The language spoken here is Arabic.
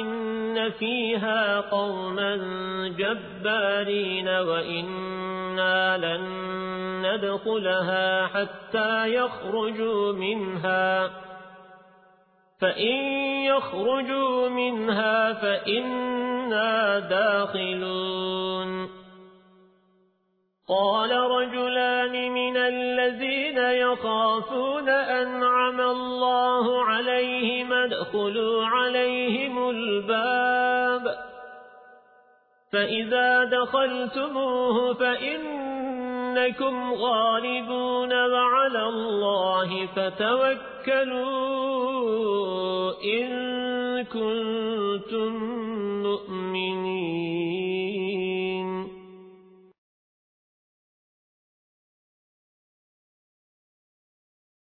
إن فيها قوما جبارين وإنا لن ندخلها حتى يخرجوا منها فإن يخرجوا منها فإنا داخلون قال رجلان من الذين يخافون أنعم الله عليهم ادخلوا عليهم الباب. فإذا دخلتموه فإنكم غالبون وعلى الله فتوكلوا إن كنتم مؤمنين.